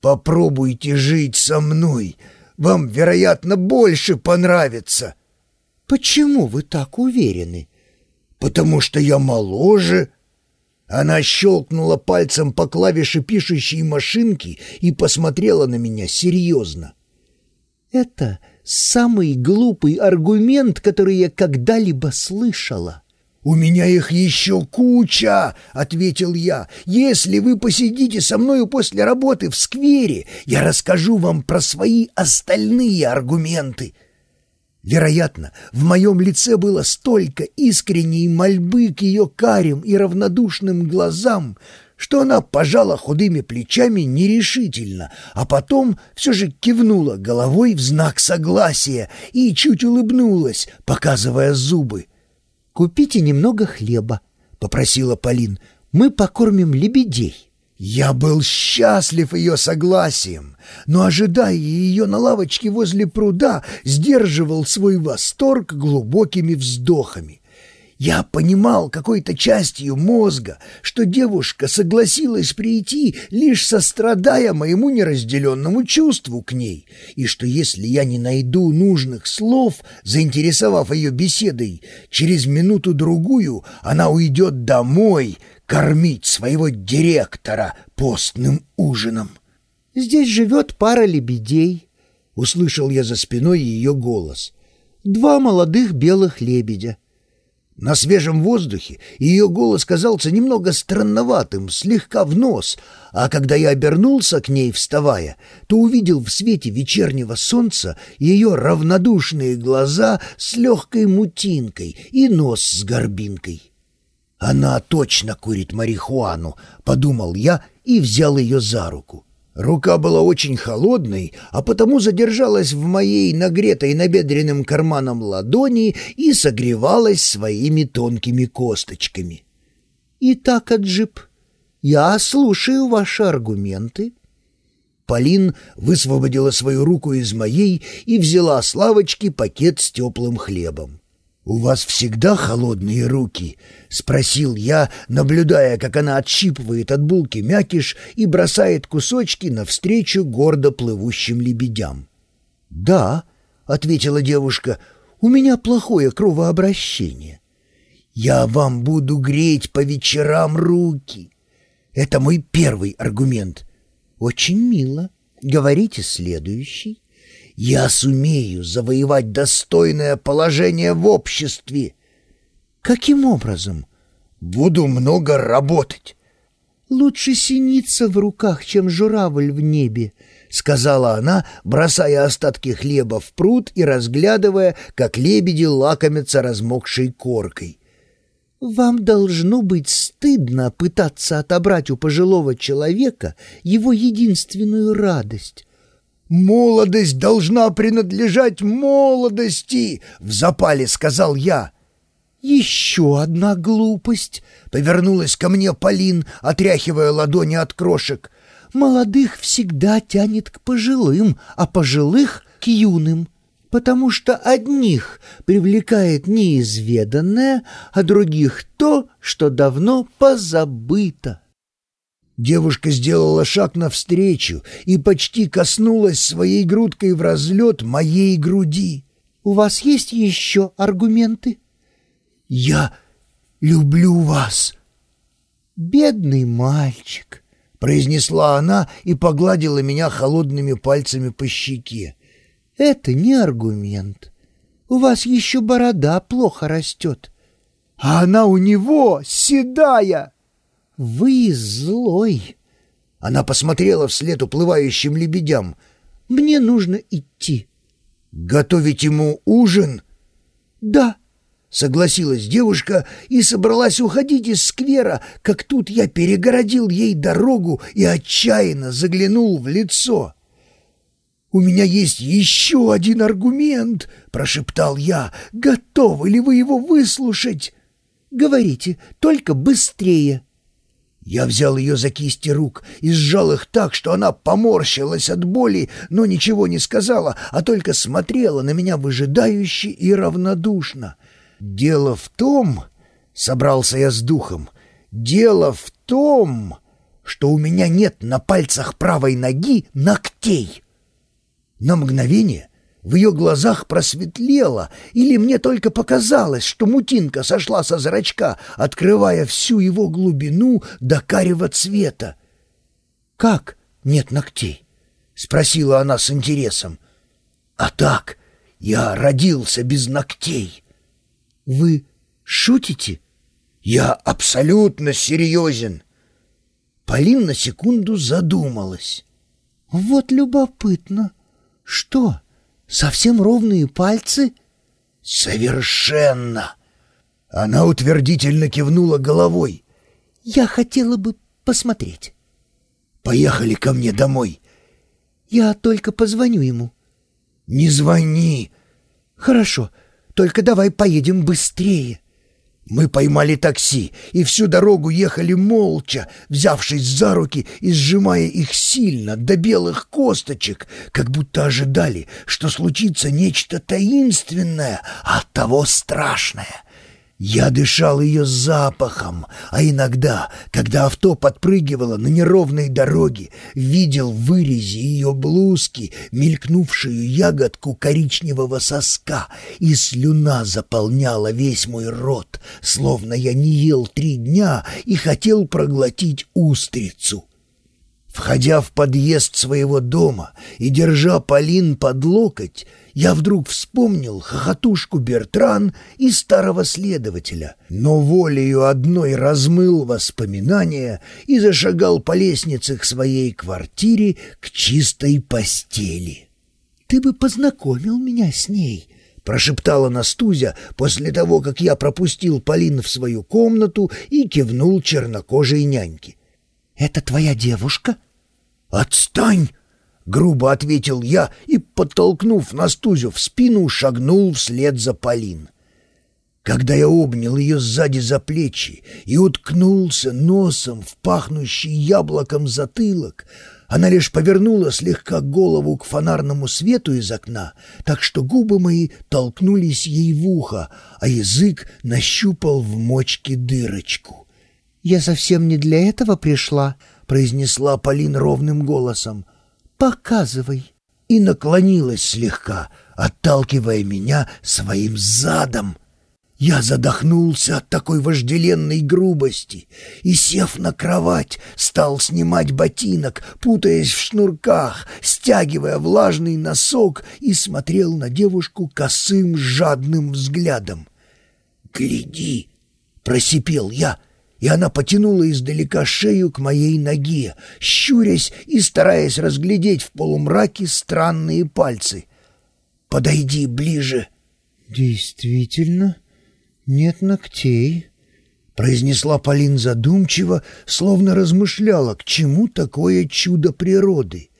«Попробуйте жить со мной. Вам, вероятно, больше понравится». «Почему вы так уверены?» «Потому что я моложе». Она щелкнула пальцем по клавише пишущей машинки и посмотрела на меня серьезно. «Это самый глупый аргумент, который я когда-либо слышала». «У меня их еще куча!» — ответил я. «Если вы посидите со мною после работы в сквере, я расскажу вам про свои остальные аргументы». Вероятно, в моем лице было столько искренней мольбы к ее карим и равнодушным глазам, что она пожала худыми плечами нерешительно, а потом все же кивнула головой в знак согласия и чуть улыбнулась, показывая зубы. «Купите немного хлеба», — попросила Полин. «Мы покормим лебедей». Я был счастлив ее согласием, но, ожидая ее на лавочке возле пруда, сдерживал свой восторг глубокими вздохами. Я понимал какой-то частью мозга, что девушка согласилась прийти, лишь сострадая моему неразделенному чувству к ней, и что если я не найду нужных слов, заинтересовав ее беседой, через минуту-другую она уйдет домой кормить своего директора постным ужином. «Здесь живет пара лебедей», — услышал я за спиной ее голос. «Два молодых белых лебедя». На свежем воздухе ее голос казался немного странноватым, слегка в нос, а когда я обернулся к ней, вставая, то увидел в свете вечернего солнца ее равнодушные глаза с легкой мутинкой и нос с горбинкой. «Она точно курит марихуану», — подумал я и взял ее за руку. Рука была очень холодной, а потому задержалась в моей нагретой набедренным карманом ладони и согревалась своими тонкими косточками. «Итак, Аджип, я слушаю ваши аргументы». Полин высвободила свою руку из моей и взяла с лавочки пакет с теплым хлебом. «У вас всегда холодные руки?» — спросил я, наблюдая, как она отщипывает от булки мякиш и бросает кусочки навстречу гордо плывущим лебедям. «Да», — ответила девушка, — «у меня плохое кровообращение». «Я вам буду греть по вечерам руки». Это мой первый аргумент. «Очень мило. Говорите следующий» я сумею завоевать достойное положение в обществе. Каким образом? Буду много работать. Лучше синица в руках, чем журавль в небе, сказала она, бросая остатки хлеба в пруд и разглядывая, как лебеди лакомятся размокшей коркой. Вам должно быть стыдно пытаться отобрать у пожилого человека его единственную радость «Молодость должна принадлежать молодости!» — в запале сказал я. «Еще одна глупость!» — повернулась ко мне Полин, отряхивая ладони от крошек. «Молодых всегда тянет к пожилым, а пожилых — к юным, потому что одних привлекает неизведанное, а других — то, что давно позабыто». Девушка сделала шаг навстречу и почти коснулась своей грудкой в разлет моей груди. «У вас есть еще аргументы?» «Я люблю вас». «Бедный мальчик», — произнесла она и погладила меня холодными пальцами по щеке. «Это не аргумент. У вас еще борода плохо растет». «А она у него седая!» «Вы злой!» Она посмотрела вслед уплывающим лебедям. «Мне нужно идти». «Готовить ему ужин?» «Да», — согласилась девушка и собралась уходить из сквера, как тут я перегородил ей дорогу и отчаянно заглянул в лицо. «У меня есть еще один аргумент», — прошептал я. «Готовы ли вы его выслушать?» «Говорите, только быстрее». Я взял ее за кисти рук и сжал их так, что она поморщилась от боли, но ничего не сказала, а только смотрела на меня выжидающе и равнодушно. «Дело в том...» — собрался я с духом. «Дело в том...» что у меня нет на пальцах правой ноги ногтей. На мгновение в ее глазах просветлело, или мне только показалось, что мутинка сошла со зрачка, открывая всю его глубину до карего цвета. «Как нет ногтей?» — спросила она с интересом. «А так, я родился без ногтей». «Вы шутите?» «Я абсолютно серьезен». Полин на секунду задумалась. «Вот любопытно. Что?» Совсем ровные пальцы? Совершенно. Она утвердительно кивнула головой. Я хотела бы посмотреть. Поехали ко мне домой. Я только позвоню ему. Не звони. Хорошо, только давай поедем быстрее. Мы поймали такси и всю дорогу ехали молча, взявшись за руки и сжимая их сильно, до белых косточек, как будто ожидали, что случится нечто таинственное, а оттого страшное — я дышал ее запахом, а иногда, когда авто подпрыгивало на неровной дороге, видел в вырезе ее блузки мелькнувшую ягодку коричневого соска, и слюна заполняла весь мой рот, словно я не ел три дня и хотел проглотить устрицу. Входя в подъезд своего дома и держа Полин под локоть, я вдруг вспомнил хохотушку Бертран и старого следователя, но волею одной размыл воспоминания и зашагал по лестнице к своей квартире к чистой постели. «Ты бы познакомил меня с ней», — прошептала Настузя после того, как я пропустил Полин в свою комнату и кивнул чернокожей няньке. «Это твоя девушка?» «Отстань!» — грубо ответил я и, подтолкнув Настузю в спину, шагнул вслед за Полин. Когда я обнял ее сзади за плечи и уткнулся носом в пахнущий яблоком затылок, она лишь повернула слегка голову к фонарному свету из окна, так что губы мои толкнулись ей в ухо, а язык нащупал в мочке дырочку. «Я совсем не для этого пришла», — произнесла Полин ровным голосом. «Показывай!» И наклонилась слегка, отталкивая меня своим задом. Я задохнулся от такой вожделенной грубости и, сев на кровать, стал снимать ботинок, путаясь в шнурках, стягивая влажный носок и смотрел на девушку косым жадным взглядом. «Гляди!» — просипел я — и она потянула издалека шею к моей ноге, щурясь и стараясь разглядеть в полумраке странные пальцы. «Подойди ближе». «Действительно, нет ногтей», — произнесла Полин задумчиво, словно размышляла, к чему такое чудо природы.